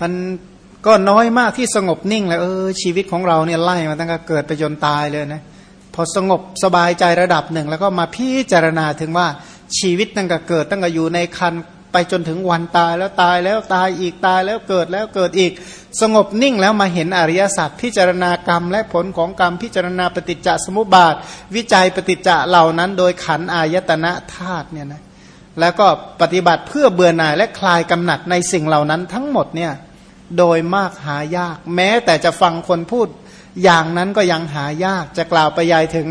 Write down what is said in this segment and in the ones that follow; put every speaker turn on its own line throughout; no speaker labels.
มันก็น้อยมากที่สงบนิ่งแล้วเออชีวิตของเราเนี่ยไล่มาตั้งแต่เกิดไปจนตายเลยนะพอสงบสบายใจระดับหนึ่ง แล้วก็มาพิจารณาถึงว่าชีวิตตั้งแต่เกิดตั้งแต่อยู่ในคันไปจนถึงวันตายแล้วตายแล้วตายอีกตายแล้วเกิดแล้วเกิดอีก สงบนิ่งแล้วมาเห็นอริยสัจพิจารณากรรมและผลของกรรมพิจารณาปฏิจจสมุปบาท วิจัยปฏิจจเหล่านั้นโดยขันอายตนะธาตุเนี่ยนะแล้วก็ปฏิบัติเพื่อเบื่อหน่ายและคลายกำหนัดในสิ่งเหล่านั้นทั้งหมดเนี่ย โดยมากหายาก แม้แต่จะฟังคนพูดอย่างนั้นก็ยังหายากจะกล่าวไปยายถึง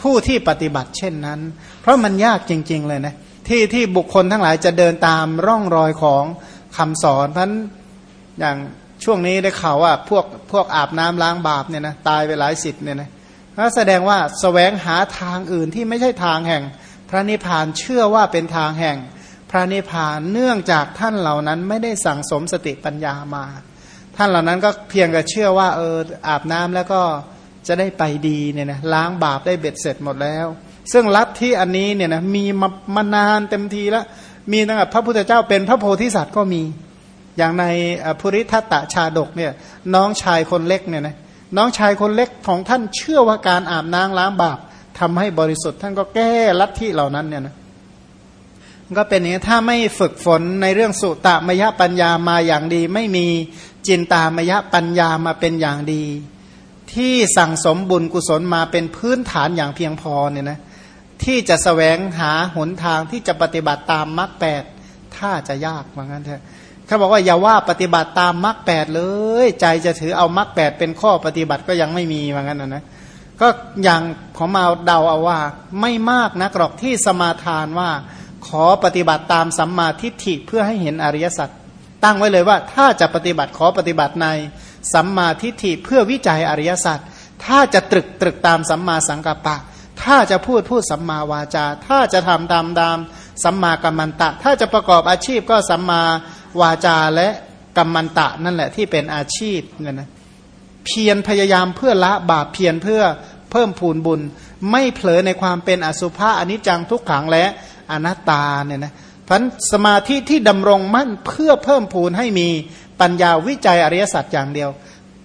ผู้ที่ปฏิบัติเช่นนั้น เพราะมันยากจริง ๆ เลยนะที่ที่บุคคลทั้งหลายจะเดินตามร่องรอยของคำสอนเพราะอย่างช่วงนี้ได้ข่าวว่าพวกพวกอาบน้ำล้างบาปเนี่ยนะตายไปหลายสิทธิ์เนี่ยนะก็แสดงว่าสแสวงหาทางอื่นที่ไม่ใช่ทางแห่ง พระนิพพานเชื่อว่าเป็นทางแห่ง ระนิพพานเนื่องจากท่านเหล่านั้นไม่ได้สั่งสมสติปัญญามา ท่านเหล่านั้นก็เพียงแต่เชื่อว่าเอออาบน้ำแล้วก็จะได้ไปดีเนี่ยนะล้างบาปได้เบ็ดเสร็จหมดแล้ว ซึ่งลัทธิอันนี้เนี่ยนะมีมามานานเต็มทีแล้วมีตั้งแต่พระพุทธเจ้าเป็นพระโพธิสัตว์ก็มี อย่างในภูริทัตตชาดกเนี่ยน้องชายคนเล็กเนี่ยนะน้องชายคนเล็กของท่านเชื่อว่าการอาบน้ำล้างบาปทำให้บริสุทธิ์ท่านก็แก้ลัทธิเหล่านั้นเนี่ยนะ ก็เป็นอย่างนี้ถ้าไม่ฝึกฝนในเรื่องสุตมยปัญญามาอย่างดี ไม่มีจินตามยปัญญามาเป็นอย่างดี ที่สั่งสมบุญกุศลมาเป็นพื้นฐานอย่างเพียงพอเนี่ยนะที่จะสแสวงหาหนทางที่จะปฏิบัติตามมรรคแปดถ้าจะยากว่างั้นเถอะเขาบอกว่าอย่าว่าปฏิบัติตามมรรคแปดเลย ใจจะถือเอามรรคแปดเป็นข้อปฏิบัติก็ยังไม่มีว่างั้นนะนะก็อย่างของมาเดาเอาว่าไม่มากนักหรอกที่สมาทานว่า ขอปฏิบัติตามสัมมาทิฏฐิเพื่อให้เห็นอริยสัจตั้งไว้เลยว่า ถ้าจะปฏิบัติขอปฏิบัติในสัมมาทิฏฐิเพื่อวิจัยอริยสัจถ้าจะตรึกตรึกตามสัมมาสังกัปปะ ถ้าจะพูดพูดสัมมาวาจา ถ้าจะทำตามตามสัมมากัมมันตะ ถ้าจะประกอบอาชีพก็สัมมาวาจาและกัมมันตะนั่นแหละที่เป็นอาชีพเนี่ยนะเพียรพยายามเพื่อละบาปเพียรเพื่อเพิ่มพูนบุญ ไม่เผลอในความเป็นอสุภะอนิจจังทุกขังและ อนัตตาเนี่ยนะพันสมาธิที่ดำรงมั่นเพื่อเพิ่มพูนให้มีปัญญาวิจัยอริยสัจอย่างเดียว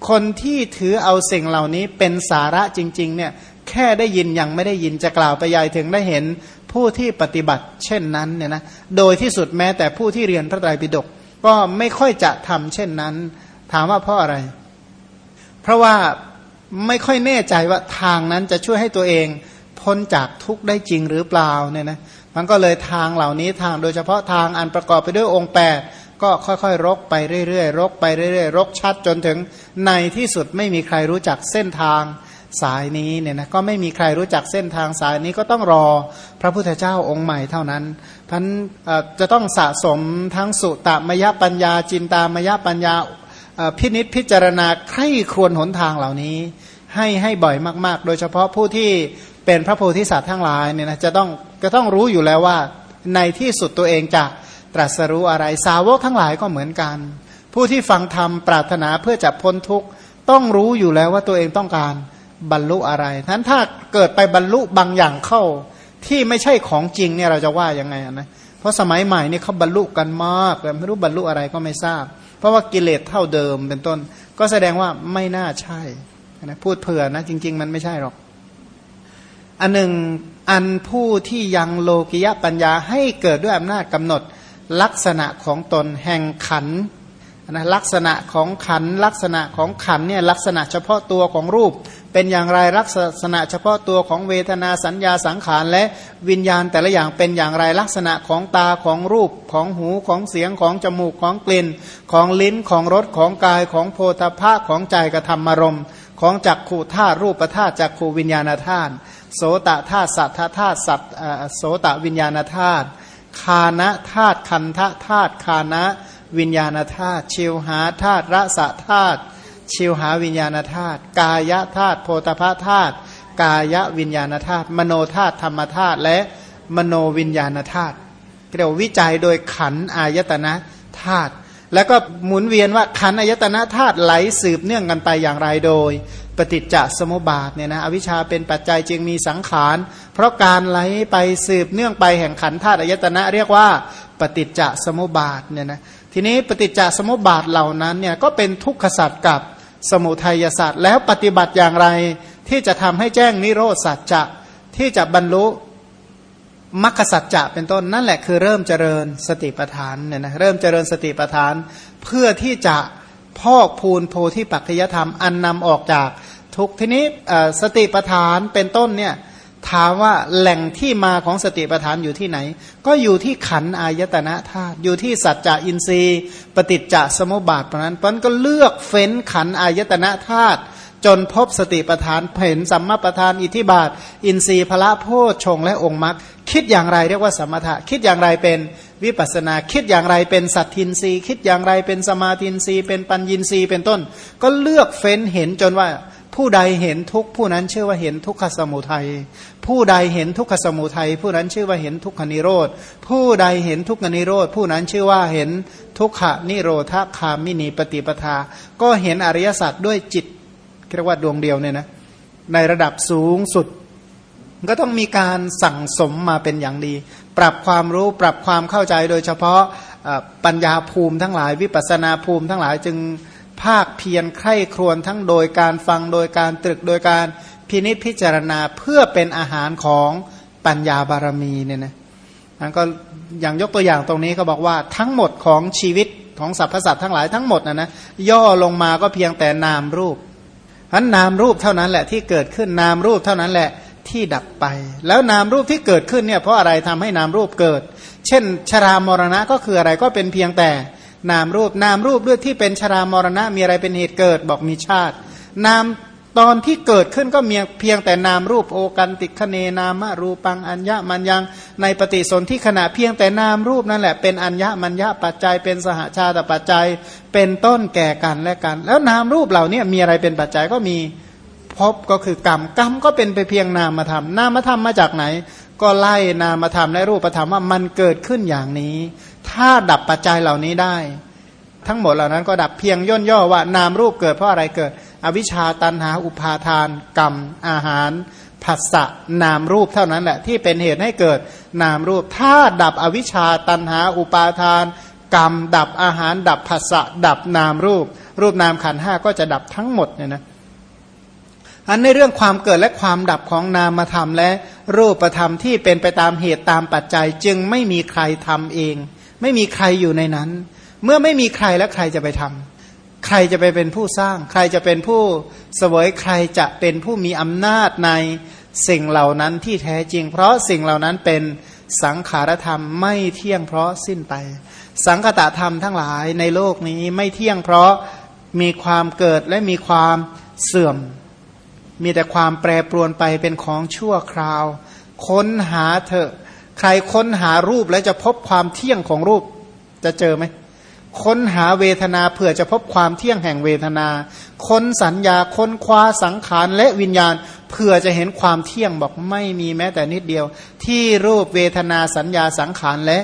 คนที่ถือเอาสิ่งเหล่านี้เป็นสาระจริง ๆ เนี่ยแค่ได้ยินยังไม่ได้ยินจะกล่าวไปยายถึงได้เห็นผู้ที่ปฏิบัติเช่นนั้นเนี่ยนะโดยที่สุดแม้แต่ผู้ที่เรียนพระไตรปิฎกก็ไม่ค่อยจะทำเช่นนั้น ถามว่าเพราะอะไร เพราะว่าไม่ค่อยแน่ใจว่าทางนั้นจะช่วยให้ตัวเองพ้นจากทุกข์ได้จริงหรือเปล่าเนี่ยนะ มันก็เลยทางเหล่านี้ทางโดยเฉพาะทางอันประกอบไปด้วยองค์แปดก็ค่อยๆ รกไปเรื่อยๆ รกไปเรื่อยๆ รกชัดจนถึงในที่สุดไม่มีใครรู้จักเส้นทางสายนี้เนี่ยนะก็ไม่มีใครรู้จักเส้นทางสายนี้ก็ต้องรอพระพุทธเจ้าองค์ใหม่เท่านั้นท่านจะต้องสะสมทั้งสุตมยปัญญา จินตามยปัญญาพินิษพิจารณาใคร่ครวญหนทางเหล่านี้ ให้ให้บ่อยมาก ๆ โดยเฉพาะผู้ที่เป็นพระโพธิสัตว์ทั้งหลายเนี่ยนะจะต้อง จะต้องรู้อยู่แล้วว่า ในที่สุดตัวเองจะตรัสรู้อะไรสาวกทั้งหลายก็เหมือนกัน ผู้ที่ฟังธรรมปรารถนาเพื่อจะพ้นทุกข์ต้องรู้อยู่แล้วว่าตัวเองต้องการบรรลุอะไรนั้นถ้าเกิดไปบรรลุบางอย่างเข้า ที่ไม่ใช่ของจริงเนี่ยเราจะว่ายังไงนะเพราะสมัยใหม่นี่เขาบรรลุกันมากแต่ไม่รู้บรรลุอะไรก็ไม่ทราบ เพราะว่ากิเลสเท่าเดิมเป็นต้น ก็แสดงว่าไม่น่าใช่นะพูดเผื่อนะจริง ๆ มันไม่ใช่หรอก อันหนึ่งอันผู้ที่ยังโลกิยะปัญญาให้เกิดด้วยอำนาจกำหนดลักษณะของตนแห่งขันนะลักษณะของขันลักษณะของขันเนี่ยลักษณะเฉพาะตัวของรูป เป็นอย่างไรลักษณะเฉพาะตัวของเวทนาสัญญาสังขารและวิญญาณแต่ละอย่างเป็นอย่างไรลักษณะของตาของรูปของหูของเสียงของจมูกของกลิ่น ของลิ้นของรสของกายของโพธาภะของใจกระทำมารมของจักขูธาตุรูปธาตุจักขูวิญญาณธาตุ โสตธาตุสัทธธาตุสัตโสตวิญญาณธาตุคานะธาตุคันธธาตุคานะวิญญาณธาตุชิวหาธาตุระสธาตุชิวหาวิญญาณธาตุกายธาตุโพธพธาตุกายวิญญาณธาตุมโนธาตุธรรมธาตุและมโนวิญญาณธาตุเรียกวิจัยโดยขันอายตนะธาตุแล้วก็หมุนเวียนว่าขันอายตนะธาตุไหลสืบเนื่องกันไปอย่างไรโดย ปฏิจจสมุปบาทเนี่ยนะอวิชชาเป็นปัจจัยจึงมีสังขาร เพราะการไหลไปสืบเนื่องไปแห่งขันธาตุอายตนะเรียกว่าปฏิจจสมุปบาทเนี่ยนะทีนี้ปฏิจจสมุปบาทเหล่านั้นเนี่ยก็เป็นทุกขศาสตว์กับสมุทัยศาสตว์แล้วปฏิบัติอย่างไรที่จะทำให้แจ้งนิโรธสัจจะที่จะบรรลุมรรคสัจจะเป็นต้นนั่นแหละคือเริ่มเจริญสติปัฏฐานเนี่ยนะเริ่มเจริญสติปัฏฐาน เพื่อที่จะพอกพูนโพธิปัจจยธรรมอันนำออกจาก ทุกทีนี้สติปัฏฐานเป็นต้นเนี่ยถามว่าแหล่งที่มาของสติปัฏฐานอยู่ที่ไหน ก็อยู่ที่ขันอายตนะธาตุอยู่ที่สัจจะอินทรีย์ ปฏิจจสมุปบาทเพราะนั้นเพราะนั้นก็เลือกเฟ้นขันอายตนะธาตุจนพบสติปัฏฐานเห็นสัมมาปัฏฐานอิทิบาท อินทรีย์พละโพชงและองค์มรรคคิดอย่างไรเรียกว่าสมถะ คิดอย่างไรเป็นวิปัสนา คิดอย่างไรเป็นสัตทินรีคิดอย่างไรเป็นสมาทินรีเป็นปัญญินรีเป็นต้น ก็เลือกเฟ้นเห็นจนว่า ผู้ใดเห็นทุกผู้นั้นชื่อว่าเห็นทุกขสมุทัย ผู้ใดเห็นทุกขสมุทัย ผู้นั้นชื่อว่าเห็นทุกขนิโรธ ผู้ใดเห็นทุกขนิโรธ ผู้นั้นชื่อว่าเห็นทุกขนิโรธคามินีปฏิปทา ก็เห็นอริยสัจด้วยจิตเรียกว่าดวงเดียวเนี่ยนะในระดับสูงสุด ก็ต้องมีการสั่งสมมาเป็นอย่างดี ปรับความรู้ปรับความเข้าใจโดยเฉพาะปัญญาภูมิทั้งหลายวิปัสนาภูมิทั้งหลายจึง ภาคเพียรไข้ครวนทั้งโดยการฟังโดยการตรึกโดยการพินิจพิจารณาเพื่อเป็นอาหารของปัญญาบารมีเนี่ยนะนั้นก็อย่างยกตัวอย่างตรงนี้ก็บอกว่าทั้งหมดของชีวิตของสรรพสัตว์ทั้งหลายทั้งหมดนะนะย่อลงมาก็เพียงแต่นามรูปพันนามรูปเท่านั้นแหละที่เกิดขึ้นนามรูปเท่านั้นแหละที่ดับไป แล้วนามรูปที่เกิดขึ้นเนี่ยเพราะอะไรทำให้นามรูปเกิด เช่น ชรามรณะก็คืออะไรก็เป็นเพียงแต่ นามรูปนามรูปด้วยที่เป็นชรามรณะมีอะไรเป็นเหตุเกิดบอกมีชาติ นามตอนที่เกิดขึ้นก็มีเพียงแต่นามรูปโอกันติคเนนามรูปังอัญญมัญญังในปฏิสนธิขณะเพียงแต่นามรูปนั่นแหละเป็นอัญญมัญญะปัจจัยเป็นสหชาติปัจจัยเป็นต้นแก่กันและกัน แล้วนามรูปเหล่านี้มีอะไรเป็นปัจจัยก็มีพบก็คือกรรมกรรมก็เป็นไปเพียงนามธรรมนามธรรมมาจากไหน ก็ไล่นามธรรมและรูปธรรมว่ามันเกิดขึ้นอย่างนี้ ถ้าดับปัจจัยเหล่านี้ได้ ทั้งหมดเหล่านั้นก็ดับเพียงย่นย่อว่านามรูปเกิดเพราะอะไรเกิด อวิชชาตันหาอุปาทาน กรรม อาหารผัสสะนามรูปเท่านั้นแหละที่เป็นเหตุให้เกิดนามรูป ถ้าดับอวิชชาตันหาอุปาทาน กรรม ดับอาหาร ดับผัสสะดับนามรูป รูปนามขันห้าก็จะดับทั้งหมดเนี่ยนะอันในเรื่องความเกิดและความดับของนามธรรมและรูปธรรมที่เป็นไปตามเหตุตามปัจจัยจึงไม่มีใครทำเอง ไม่มีใครอยู่ในนั้น เมื่อไม่มีใครแล้วใครจะไปทำใครจะไปเป็นผู้สร้าง ใครจะเป็นผู้เสวยใครจะเป็นผู้มีอำนาจในสิ่งเหล่านั้นที่แท้จริง เพราะสิ่งเหล่านั้นเป็นสังขารธรรมไม่เที่ยงเพราะสิ้นไป สังคตธรรมทั้งหลายในโลกนี้ไม่เที่ยงเพราะมีความเกิดและมีความเสื่อม มีแต่ความแปรปรวนไปเป็นของชั่วคราว ค้นหาเถอะ ใครค้นหารูปแล้วจะพบความเที่ยงของรูปจะเจอไหมค้นหาเวทนาเผื่อจะพบความเที่ยงแห่งเวทนา ค้นสัญญาค้นคว้าสังขารและวิญญาณเผื่อจะเห็นความเที่ยงบอกไม่มีแม้แต่นิดเดียว ที่รูปเวทนาสัญญาสังขารและ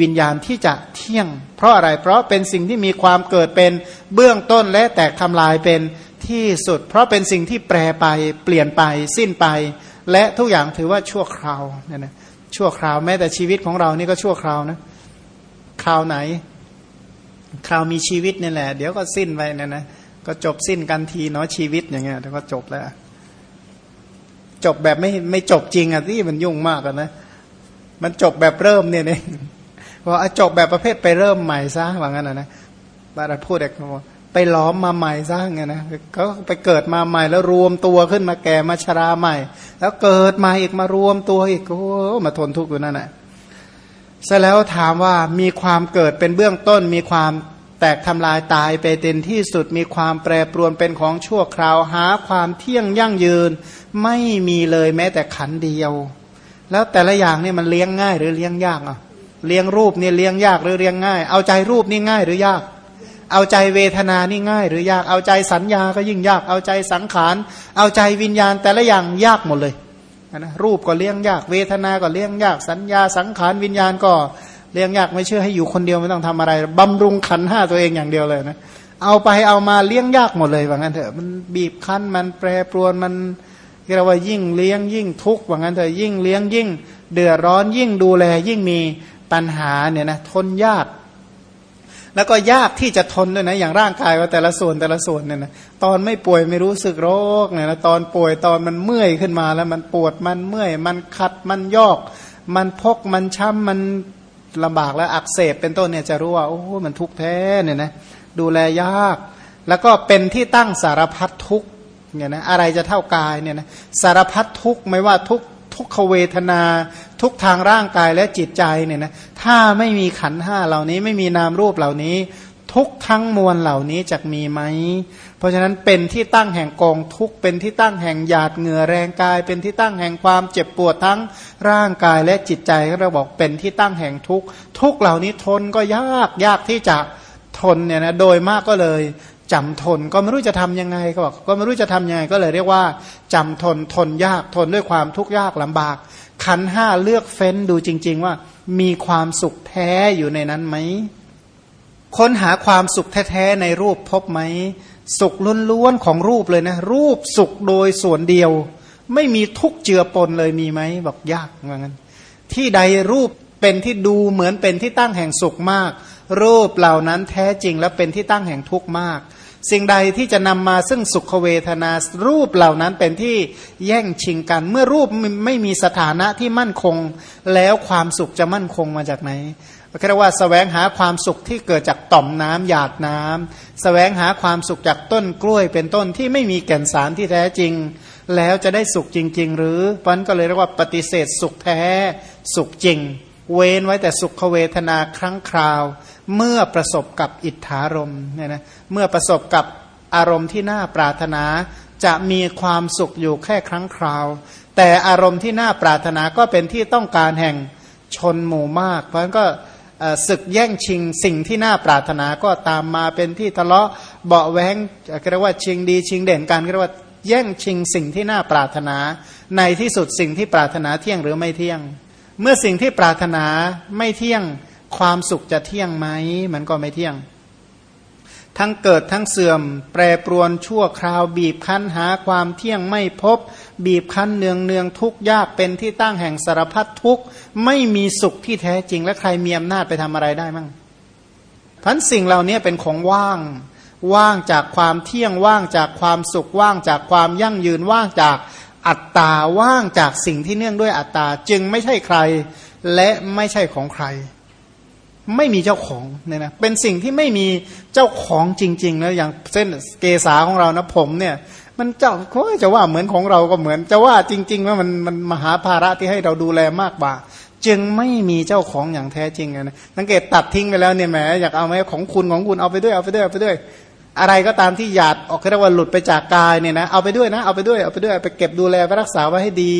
วิญญาณที่จะเที่ยง เพราะอะไรเพราะเป็นสิ่งที่มีความเกิดเป็นเบื้องต้นและแตกทำลายเป็นที่สุด เพราะเป็นสิ่งที่แปรไปเปลี่ยนไปสิ้นไป และทุกอย่างถือว่าชั่วคราวนี่ยนะ ชั่วคราวแม้แต่ชีวิตของเรานี่ก็ชั่วคราวนะคราวไหน คราวมีชีวิตนี่แหละ เดี๋ยวก็สิ้นไปนี่ยนะก็จบสิ้นกันทีเนาะชีวิตอย่างเงี้ยแล้วก็จบแล้ว จบแบบไม่ไม่จบจริงอะที่มันยุ่งมากอะนะมันจบแบบเริ่มเนี่ยเองพอจบแบบประเภทไปเริ่มใหม่ซะว่างั้นนะนะบาราพูดเด็กว่า ไปล้อมมาใหม่ซะไงนะเขาไปเกิดมาใหม่แล้วรวมตัวขึ้นมาแก่มาชราใหม่ แล้วเกิดมาอีกมารวมตัวอีกโอ้มาทนทุกข์อยู่นั่นแหละเสร็จแล้วถามว่ามีความเกิดเป็นเบื้องต้น มีความแตกทำลายตายไปเต็นที่สุด มีความแปรปรวนเป็นของชั่วคราวหาความเที่ยงยั่งยืน ไม่มีเลยแม้แต่ขันเดียว แล้วแต่ละอย่างนี่มันเลี้ยงง่ายหรือเลี้ยงยากอะเลี้ยงรูปนี่เลี้ยงยากหรือเลี้ยงง่าย เอาใจรูปนี่ง่ายหรือยาก เอาใจเวทนานี่ง่าย หรือยากเอาใจสัญญาก็ยิ่งยาก เอาใจสังขาร เอาใจวิญญาณแต่ละอย่างยากหมดเลยนะรูปก็เลี้ยงยาก เวทนาก็เลี้ยงยาก สัญญาสังขารวิญญาณก็เลี้ยงยากไม่เชื่อให้อยู่คนเดียวไม่ต้องทำอะไรบำรุงขันห้าตัวเองอย่างเดียวเลยนะเอาไปเอามาเลี้ยงยากหมดเลยว่างั้นเถอะมันบีบคั้นมันแปรปรวนมันเรียกว่ายิ่งเลี้ยงยิ่งทุกข์ว่างั้นเถอะยิ่งเลี้ยงยิ่ง เดือดร้อนยิ่งดูแลยิ่งมีปัญหาเนี่ยนะทนยาก แล้วก็ยากที่จะทนด้วยนะอย่างร่างกายว่าแต่ละส่วนแต่ละส่วนเนี่ยนะตอนไม่ป่วยไม่รู้สึกโรคเนี่ยนะตอนป่วยตอนมันเมื่อยขึ้นมาแล้วมันปวดมันเมื่อย มันคัดมันยอก มันพกมันช้ำมันลำบากแล้วอักเสบเป็นต้นเนี่ยจะรู้ว่าโอ้มันทุกข์แท้เนี่ยนะดูแลยาก แล้วก็เป็นที่ตั้งสารพัดทุกข์เนี่ยนะอะไรจะเท่ากายเนี่ยนะสารพัดทุกข์ไม่ว่าทุกทุกขเวทนา ทุกทางร่างกายและจิตใจเนี่ยนะถ้าไม่มีขันห้าเหล่านี้ไม่มีนามรูปเหล่านี้ ทุกทั้งมวลเหล่านี้จะมีไหม เพราะฉะนั้นเป็นที่ตั้งแห่งกองทุกเป็นที่ตั้งแห่งหยาดเหงื่อแรงกาย เป็นที่ตั้งแห่งความเจ็บปวดทั้งร่างกายและจิตใจเราบอกเป็นที่ตั้งแห่งทุกทุกเหล่านี้ทนก็ยากยากที่จะทนเนี่ยนะโดยมากก็เลยจำทนก็ไม่รู้จะทํำยังไงก็บอกก็ไม่รู้จะทํำยังไงก็เลยเรียกว่าจำทนทนยากทนด้วยความทุกข์ยากลำบาก ขันห้าเลือกเฟ้นดูจริง ๆ ว่า มีความสุขแท้อยู่ในนั้นไหม ค้นหาความสุขแท้ ๆ ในรูปพบไหม สุขล้วนๆของรูปเลยนะ รูปสุขโดยส่วนเดียว ไม่มีทุกเจือปนเลยมีไหม บอกยากเหมือนกันที่ใดรูปเป็นที่ดูเหมือนเป็นที่ตั้งแห่งสุขมาก รูปเหล่านั้นแท้จริงแล้วเป็นที่ตั้งแห่งทุกข์มาก สิ่งใดที่จะนำมาซึ่งสุขเวทนารูปเหล่านั้นเป็นที่แย่งชิงกัน เมื่อรูปไม่มีสถานะที่มั่นคง แล้วความสุขจะมั่นคงมาจากไหนเรียกว่าสแสวงหาความสุขที่เกิดจากต่อมน้ำหยาดน้ำสแสวงหาความสุขจากต้นกล้วยเป็นต้นที่ไม่มีแก่นสารที่แท้จริง แล้วจะได้สุขจริง ๆ หรือปันก็เลยเรียกว่าปฏิเสธสุขแท้สุขจริง เว้นไว้แต่สุขเวทนาครั้งคราว เมื่อประสบกับอิทธารมเนี่ยนะเมื่อประสบกับอารมณ์ที่น่าปรารถนา จะมีความสุขอยู่แค่ครั้งคราว แต่อารมณ์ที่น่าปรารถนาก็เป็นที่ต้องการแห่งชนหมู่มาก เพราะฉะนั้นก็ศึกแย่งชิงสิ่งที่น่าปรารถนาก็ตามมาเป็นที่ทะเลาะเบาแวงเรียกว่าชิงดีชิงเด่นกันเรียกว่าแย่งชิงสิ่งที่น่าปรารถนา ในที่สุดสิ่งที่ปรารถนาเที่ยงหรือไม่เที่ยง เมื่อสิ่งที่ปรารถนาไม่เที่ยงความสุขจะเที่ยงไหม มันก็ไม่เที่ยง ทั้งเกิดทั้งเสื่อม แปรปรวนชั่วคราว บีบคั้นหาความเที่ยงไม่พบ บีบคั้นเนืองเนืองทุกยากเป็นที่ตั้งแห่งสารพัดทุกไม่มีสุขที่แท้จริงและใครมีอำนาจไปทำอะไรได้มั่งพันสิ่งเหล่านี้เป็นของว่าง ว่างจากความเที่ยงว่างจากความสุขว่างจากความยั่งยืนว่างจาก อัตตาว่างจากสิ่งที่เนื่องด้วยอัตตาจึงไม่ใช่ใคร และไม่ใช่ของใคร ไม่มีเจ้าของเนี่ยนะเป็นสิ่งที่ไม่มีเจ้าของจริงๆนะอย่างเส้นเกษาของเรานะผมเนี่ยมันเจ้าเขาจะว่าเหมือนของเราก็เหมือน จะว่าจริงๆว่ามันมันมหาภาระที่ให้เราดูแลมากกว่า จึงไม่มีเจ้าของอย่างแท้จริงนะสังเกตตัดทิ้งไปแล้วเนี่ยแหมอยากเอาไหมของคุณของคุณเอาไปด้วยเอาไปด้วยเอาไปด้วย อะไรก็ตามที่หยาดออกเรียกว่าหลุดไปจากกายเนี่ยนะเอาไปด้วยนะเอาไปด้วยเอาไปด้วยไปเก็บดูแลไปรักษาไว้ให้ดี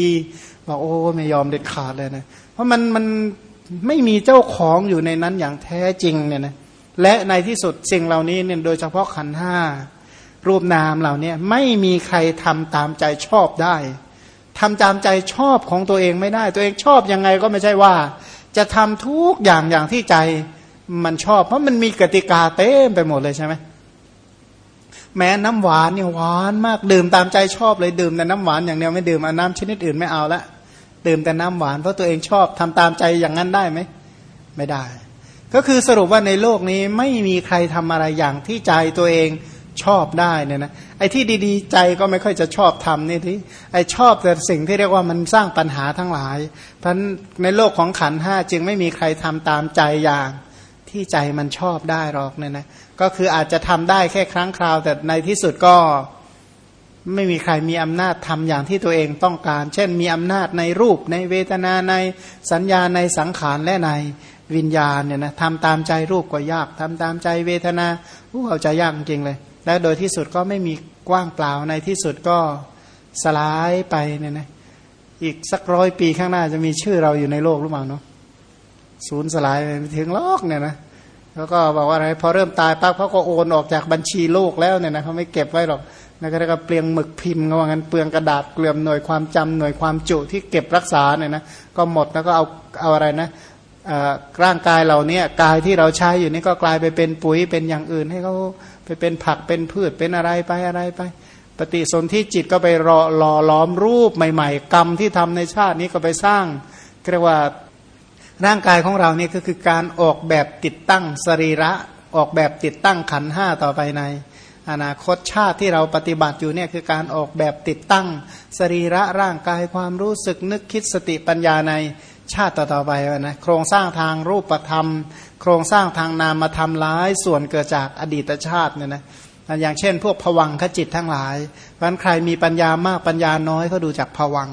บอกโอ้ไม่ยอมเด็ดขาดเลยนะเพราะมันมันไม่มีเจ้าของอยู่ในนั้นอย่างแท้จริงเนี่ยนะและในที่สุดสิ่งเหล่านี้เนี่ยโดยเฉพาะขันห้ารูปนามเหล่านี้ไม่มีใครทำตามใจชอบได้ทำตามใจชอบของตัวเองไม่ได้ ตัวเองชอบยังไงก็ไม่ใช่ว่า จะทำทุกอย่างอย่างที่ใจมันชอบ เพราะมันมีกติกาเต็มไปหมดเลยใช่ไหม แม้น้ำหวานเนี่ยหวานมากดื่มตามใจชอบเลยดื่มแต่น้ำหวานอย่างเดียวไม่ดื่มน้ำชนิดอื่นไม่เอาละดื่มแต่น้ำหวานเพราะตัวเองชอบทำตามใจอย่างนั้นได้ไหมไม่ได้ ก็คือสรุปว่าในโลกนี้ไม่มีใครทำอะไรอย่างที่ใจตัวเองชอบได้เนี่ยนะไอ้ที่ดีๆ ใจก็ไม่ค่อยจะชอบทำนี่ที่ไอ้ชอบแต่สิ่งที่เรียกว่ามันสร้างปัญหาทั้งหลายเพราะในโลกของขันห้าจึงไม่มีใครทำตามใจอย่าง ที่ใจมันชอบได้หรอกเนี่ยนะก็คืออาจจะทำได้แค่ครั้งคราว แต่ในที่สุดก็ไม่มีใครมีอำนาจทำอย่างที่ตัวเองต้องการ เช่นมีอำนาจในรูปในเวทนาในสัญญาในสังขารและในวิญญาณเนี่ยนะทำตามใจรูปก็ยากทำตามใจเวทนาผู้เอาใจยากจริงเลย และโดยที่สุดก็ไม่มีกว้างเปล่าในที่สุดก็สลายไปเนี่ยนะอีกสักร้อยปีข้างหน้าจะมีชื่อเราอยู่ในโลกหรือเปล่าเนาะ ศูนย์สลายไปถึงโลกเนี่ยนะแล้วก็บอกว่าอะไรพอเริ่มตายปั๊บเขาก็โอนออกจากบัญชีโลกแล้วเนี่ยนะเขาไม่เก็บไว้หรอกแล้วก็เรียกว่าเปลียงหมึกพิมพ์ก็ว่างั้นเปลืองกระดาษเกลื่อมหน่วยความจำหน่วยความจุที่เก็บรักษาเนี่ยนะก็หมดแล้วก็เอาเอาอะไรนะร่างกายเราเนี่ยกายที่เราใช้อยู่นี่ก็กลายไปเป็นปุ๋ยเป็นอย่างอื่นให้เขาไปเป็นผักเป็นพืชเป็นอะไรไปอะไรไป ปฏิสนธิจิตก็ไปรอรอล้อมรูปใหม่ ๆ กรรมที่ทำในชาตินี้ก็ไปสร้างเรียกว่า ร่างกายของเราเนี่ยก็คือการออกแบบติดตั้งสรีระ ออกแบบติดตั้งขันห้าต่อไปใน อนาคตชาติที่เราปฏิบัติอยู่เนี่ยคือการออกแบบติดตั้งสรีระร่างกายความรู้สึกนึกคิดสติปัญญาในชาติต่อๆไปนะโครงสร้างทางรูปธรรม โครงสร้างทางนามธรรมร้ายส่วนเกิดจากอดีตชาติเนี่ยนะอย่างเช่น พวกผวังขจิตทั้งหลายวันใครมีปัญญามากปัญญาน้อยก็ดูจากผวัง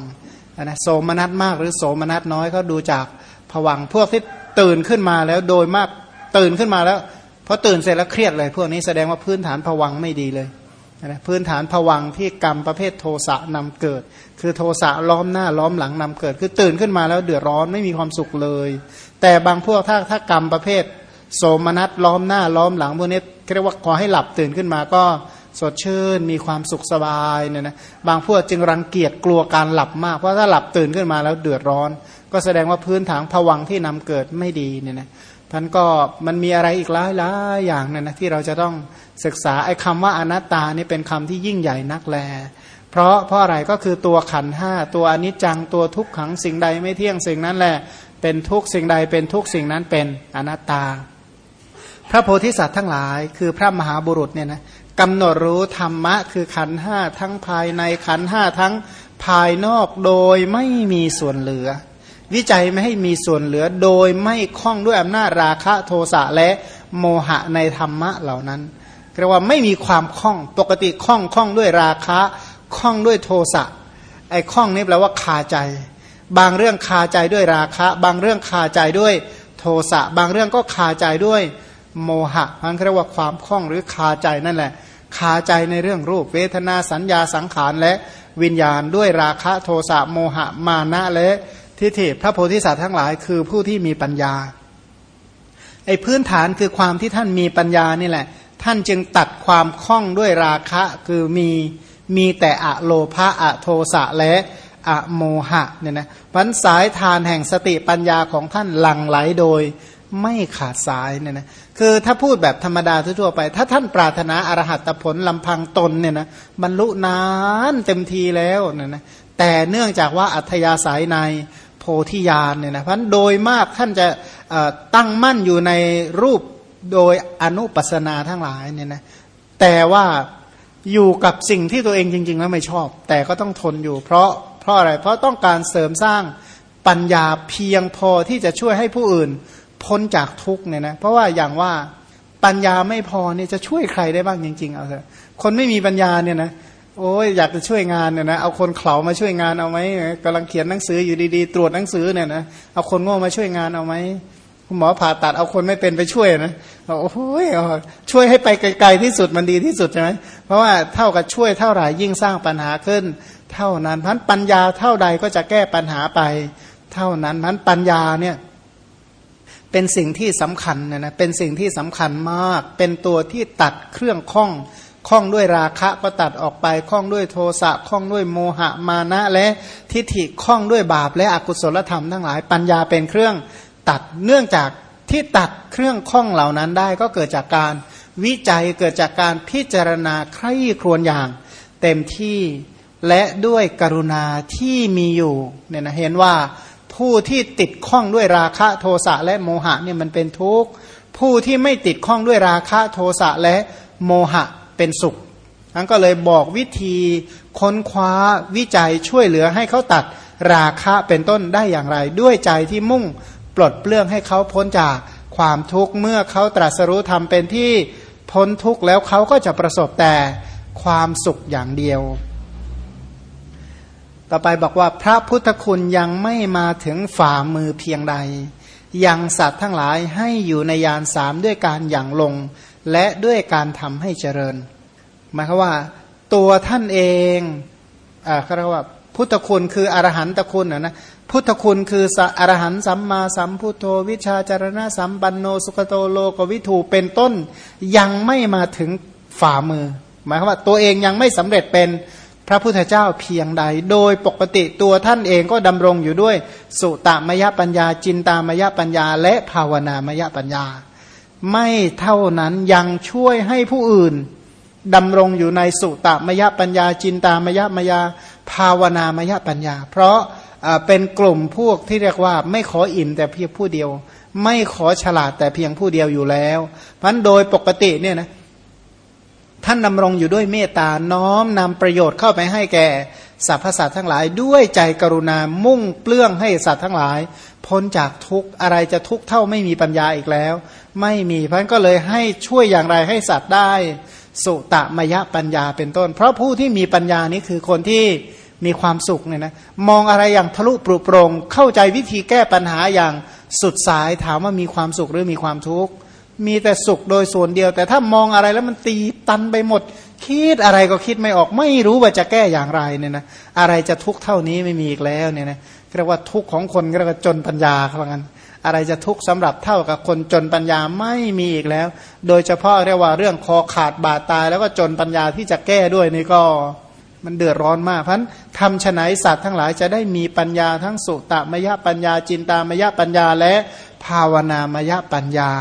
นะโสมนัสมากหรือโสมนัสน้อยก็ดูจาก ผวังพวกที่ตื่นขึ้นมาแล้วโดยมากตื่นขึ้นมาแล้วพอตื่นเสร็จแล้วเครียดเลย พวกนี้แสดงว่าพื้นฐานผวังไม่ดีเลยนะพื้นฐานผวังที่กรรมประเภทโทสะนำเกิด คือโทสะล้อมหน้าล้อมหลังนำเกิด คือตื่นขึ้นมาแล้วเดือดร้อนไม่มีความสุขเลย แต่บางพวกถ้าถ้ากรรมประเภท โสมนัสล้อมหน้าล้อมหลังพวกนี้เรียกว่าขอให้หลับตื่นขึ้นมาก็สดชื่นมีความสุขสบายเนี่ยนะบางพวกจึงรังเกียจกลัวการหลับมากเพราะถ้าหลับตื่นขึ้นมาแล้วเดือดร้อน ก็แสดงว่าพื้นฐานผวังที่นำเกิดไม่ดีเนี่ยนะท่านก็มันมีอะไรอีกหลายหลายอย่างเนี่ยนะที่เราจะต้องศึกษาไอ้คำว่าอนัตตานี่เป็นคำที่ยิ่งใหญ่นักแล เพราะเพราะอะไรก็คือตัวขันห้าตัวอนิจจังตัวทุกขังสิ่งใดไม่เที่ยงสิ่งนั้นแหละ เป็นทุกสิ่งใดเป็นทุกสิ่งนั้นเป็นอนัตตา พระโพธิสัตว์ทั้งหลาย คือพระมหาบุรุษเนี่ยนะกำหนดรู้ธรรมะ คือขันห้าทั้งภายในขันห้าทั้งภายนอกโดยไม่มีส่วนเหลือ วิจัยไม่ให้มีส่วนเหลือโดยไม่คล้องด้วยอำนาจราคะโทสะและโมหะในธรรมะเหล่านั้นเรียกว่าไม่มีความคล้องปกติคล้องคล้องด้วยราคะคล้องด้วยโทสะไอ้คล้องนี่แปลว่าคาใจ บางเรื่องคาใจด้วยราคะ บางเรื่องคาใจด้วยโทสะบางเรื่องก็คาใจด้วยโมหะมันเรียกว่าความคล้องหรือคาใจนั่นแหละ คาใจในเรื่องรูปเวทนาสัญญาสังขารและวิญญาณด้วยราคะโทสะโมหะมานะและ ทิฏฐิพระโพธิสัตว์ทั้งหลายคือผู้ที่มีปัญญาไอ้พื้นฐานคือความที่ท่านมีปัญญานี่แหละ ท่านจึงตัดความคล้องด้วยราคะ คือมีมีแต่อะโลภะอะโทสะและอะโมหะเนี่ยนะวันสายทานแห่งสติปัญญาของท่านหลั่งไหลโดยไม่ขาดสายเนี่ยนะคือถ้าพูดแบบธรรมดาทั่วไป ถ้าท่านปรารถนาอรหัตผลลำพังตนเนี่ยนะบรรลุนานเต็มทีแล้วเนี่ยนะแต่เนื่องจากว่าอัธยาศัยใน ธิญาณเนี่ยนะเพราะโดยมากท่านจะตั้งมั่นอยู่ในรูปโดยอนุปัสนาทั้งหลายเนี่ยนะแต่ว่าอยู่กับสิ่งที่ตัวเองจริง ๆ แล้วไม่ชอบ แต่ก็ต้องทนอยู่ เพราะเพราะอะไรเพราะต้องการเสริมสร้างปัญญาเพียงพอที่จะช่วยให้ผู้อื่นพ้นจากทุกเนี่ยนะเพราะว่าอย่างว่าปัญญาไม่พอเนี่ยจะช่วยใครได้บ้างจริง ๆ เอาเถอะคนไม่มีปัญญาเนี่ยนะ โอ้ยอยากจะช่วยงานเนี่ยนะเอาคนเขามาช่วยงานเอาไหมกำลังเขียนหนังสืออยู่ดีๆ ตรวจหนังสือเนี่ยนะเอาคนโง่มาช่วยงานเอาไหมคุณหมอผ่าตัดเอาคนไม่เป็นไปช่วยนะโอ้โหช่วยให้ไปไกลๆที่สุดมันดีที่สุดใช่ไหมเพราะว่าเท่ากับช่วยเท่าไหร่ยิ่งสร้างปัญหาขึ้น เท่านั้นพันปัญญาเท่าใดก็จะแก้ปัญหาไป เท่านั้นพันปัญญาเนี่ยเป็นสิ่งที่สำคัญนะนะเป็นสิ่งที่สำคัญมาก เป็นตัวที่ตัดเครื่องข้อง ข้องด้วยราคะก็ตัดออกไปข้องด้วยโทสะข้องด้วยโมหะมานะและทิฏฐิข้องด้วยบาปและอกุศลธรรมทั้งหลาย ปัญญาเป็นเครื่องตัดเนื่องจากที่ตัดเครื่องข้องเหล่านั้นได้ก็เกิดจากการวิจัยเกิดจากการพิจารณาใคร่ครวญอย่าง เต็มที่และด้วยกรุณาที่มีอยู่เนี่ยนะเห็นว่าผู้ที่ติดข้องด้วยราคะโทสะและโมหะเนี่ยมันเป็นทุกข์ผู้ที่ไม่ติดข้องด้วยราคะโทสะและโมหะ เป็นสุขนั้นก็เลยบอกวิธีค้นคว้าวิจัยช่วยเหลือให้เขาตัดราคะเป็นต้นได้อย่างไร ด้วยใจที่มุ่งปลดเปลื้องให้เขาพ้นจากความทุกข์เมื่อเขาตรัสรู้ธรรมเป็นที่พ้นทุกข์แล้วเขาก็จะประสบแต่ความสุขอย่างเดียว ต่อไปบอกว่าพระพุทธคุณยังไม่มาถึงฝ่ามือเพียงใด ยังสัตว์ทั้งหลายให้อยู่ในยานสามด้วยการอย่างลง และด้วยการทำให้เจริญ หมายความว่า ตัวท่านเองอ่าเขาเรียกว่า พุทธคุณคืออรหันตคุณนะนะพุทธคุณคืออรหันสัมมาสัมพุทโธวิชาจารณะสัมปันโนสุขโตโลกวิถูเป็นต้น ยังไม่มาถึงฝ่ามือ หมายความว่า ตัวเองยังไม่สำเร็จเป็น พระพุทธเจ้าเพียงใด โดยปกติตัวท่านเองก็ดำรงอยู่ด้วย สุตามยปัญญา จินตามยปัญญา และภาวนามยปัญญา ไม่เท่านั้นยังช่วยให้ผู้อื่นดำรงอยู่ในสุตามยปัญญา จินตามยมยา ภาวนามยปัญญา เพราะเป็นกลุ่มพวกที่เรียกว่าไม่ขออิ่มแต่เพียงผู้เดียว ไม่ขอฉลาดแต่เพียงผู้เดียวอยู่แล้วเพราะโดยปกติเนี่ยนะ ท่านดำรงอยู่ด้วยเมตตาน้อมนำประโยชน์เข้าไปให้แก่สรรพสัตว์ทั้งหลาย ด้วยใจกรุณามุ่งเปลื้องให้สัตว์ทั้งหลาย พ้นจากทุกข์อะไรจะทุกข์เท่าไม่มีปัญญาอีกแล้ว ไม่มีเพราะนั้นก็เลยให้ช่วยอย่างไรให้สัตว์ได้ สุตะมยะปัญญาเป็นต้น เพราะผู้ที่มีปัญญานี้คือคนที่มีความสุขเนี่ยนะมองอะไรอย่างทะลุปรุโปรงเข้าใจวิธีแก้ปัญหาอย่างสุดสายถามว่ามีความสุขหรือมีความทุกข์ มีแต่สุขโดยส่วนเดียว แต่ถ้ามองอะไรแล้วมันตีตันไปหมด คิดอะไรก็คิดไม่ออกไม่รู้ว่าจะแก้อย่างไรเนี่ยนะอะไรจะทุกข์เท่านี้ไม่มีอีกแล้วเนี่ยนะเรียกว่าทุกข์ของคนเรียกว่าจนปัญญาครับงั้นอะไรจะทุกข์สำหรับเท่ากับคนจนปัญญาไม่มีอีกแล้ว โดยเฉพาะเรียกว่าเรื่องคอขาดบาดตาย แล้วก็จนปัญญาที่จะแก้ด้วยนี่ก็มันเดือดร้อนมากเพราะทำฉนัยสัตว์ทั้งหลายจะได้มีปัญญาทั้งสุตตมยปัญญาจินตามยปัญญาและภาวนามยปัญญา